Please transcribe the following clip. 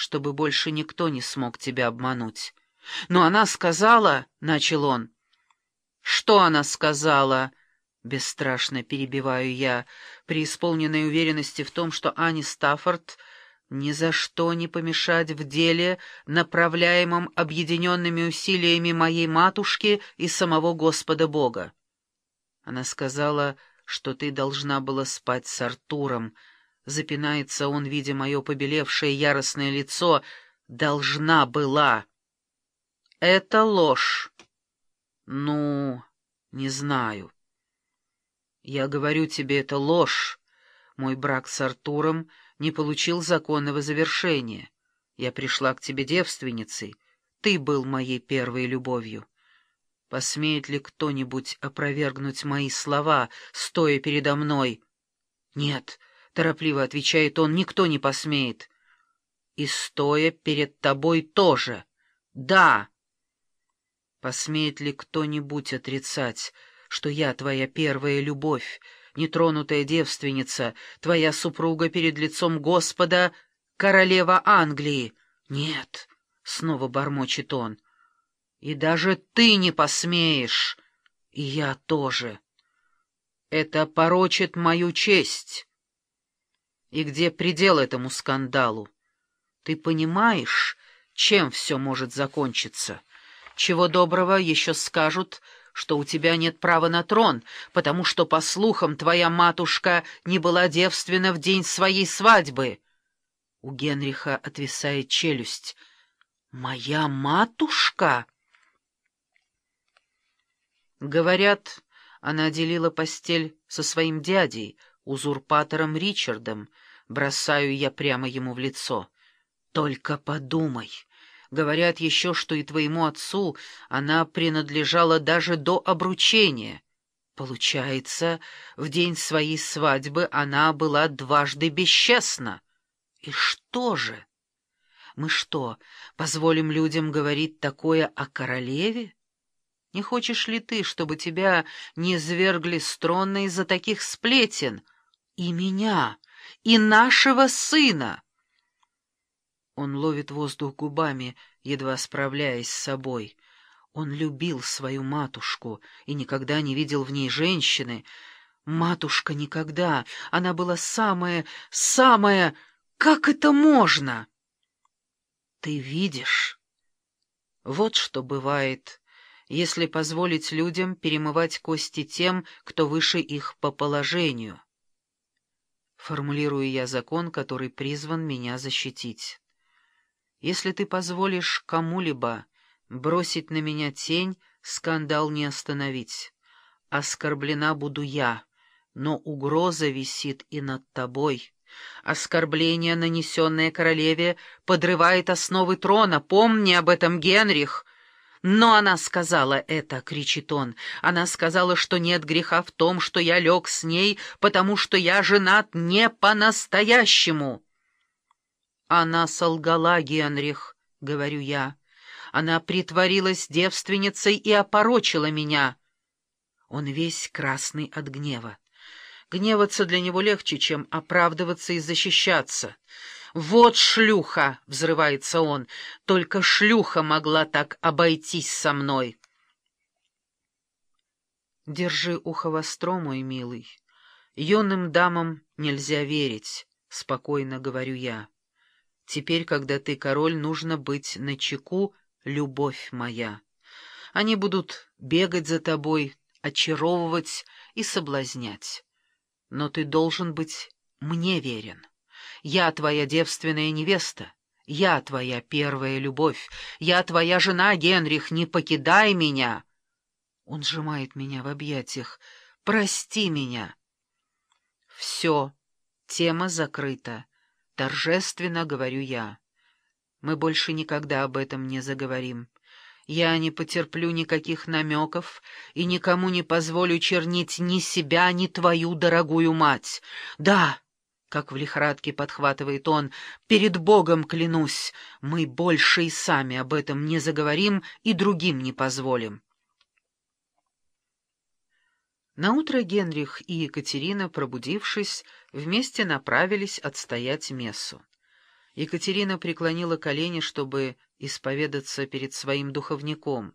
чтобы больше никто не смог тебя обмануть. Но она сказала, — начал он. Что она сказала? Бесстрашно перебиваю я, преисполненной уверенности в том, что Ани Стаффорд ни за что не помешать в деле, направляемом объединенными усилиями моей матушки и самого Господа Бога. Она сказала, что ты должна была спать с Артуром. Запинается он, видя мое побелевшее яростное лицо. «Должна была». «Это ложь». «Ну, не знаю». «Я говорю тебе, это ложь. Мой брак с Артуром не получил законного завершения. Я пришла к тебе девственницей. Ты был моей первой любовью. Посмеет ли кто-нибудь опровергнуть мои слова, стоя передо мной? Нет, — торопливо отвечает он, — никто не посмеет. И стоя перед тобой тоже. Да. Посмеет ли кто-нибудь отрицать, что я твоя первая любовь, нетронутая девственница, твоя супруга перед лицом Господа, королева Англии. Нет, — снова бормочет он, — и даже ты не посмеешь, и я тоже. Это порочит мою честь. И где предел этому скандалу? Ты понимаешь, чем все может закончиться? Чего доброго еще скажут — что у тебя нет права на трон, потому что, по слухам, твоя матушка не была девственна в день своей свадьбы. У Генриха отвисает челюсть. «Моя матушка?» Говорят, она делила постель со своим дядей, узурпатором Ричардом, бросаю я прямо ему в лицо. «Только подумай!» Говорят еще, что и твоему отцу она принадлежала даже до обручения. Получается, в день своей свадьбы она была дважды бесчестна. И что же? Мы что, позволим людям говорить такое о королеве? Не хочешь ли ты, чтобы тебя не звергли с трона из-за таких сплетен? И меня, и нашего сына!» Он ловит воздух губами, едва справляясь с собой. Он любил свою матушку и никогда не видел в ней женщины. Матушка никогда. Она была самая, самая... Как это можно? Ты видишь? Вот что бывает, если позволить людям перемывать кости тем, кто выше их по положению. Формулирую я закон, который призван меня защитить. Если ты позволишь кому-либо бросить на меня тень, скандал не остановить. Оскорблена буду я, но угроза висит и над тобой. Оскорбление, нанесенное королеве, подрывает основы трона. Помни об этом, Генрих. Но она сказала это, — кричит он. Она сказала, что нет греха в том, что я лег с ней, потому что я женат не по-настоящему. «Она солгала, Генрих», — говорю я. «Она притворилась девственницей и опорочила меня». Он весь красный от гнева. Гневаться для него легче, чем оправдываться и защищаться. «Вот шлюха!» — взрывается он. «Только шлюха могла так обойтись со мной!» «Держи ухо востро, мой милый. Юным дамам нельзя верить», — спокойно говорю я. Теперь, когда ты король, нужно быть начеку, любовь моя. Они будут бегать за тобой, очаровывать и соблазнять. Но ты должен быть мне верен. Я твоя девственная невеста. Я твоя первая любовь. Я твоя жена, Генрих, не покидай меня. Он сжимает меня в объятиях. Прости меня. Все, тема закрыта. Торжественно говорю я. Мы больше никогда об этом не заговорим. Я не потерплю никаких намеков и никому не позволю чернить ни себя, ни твою дорогую мать. Да, как в лихорадке подхватывает он, перед Богом клянусь, мы больше и сами об этом не заговорим и другим не позволим. Наутро Генрих и Екатерина, пробудившись, вместе направились отстоять мессу. Екатерина преклонила колени, чтобы исповедаться перед своим духовником.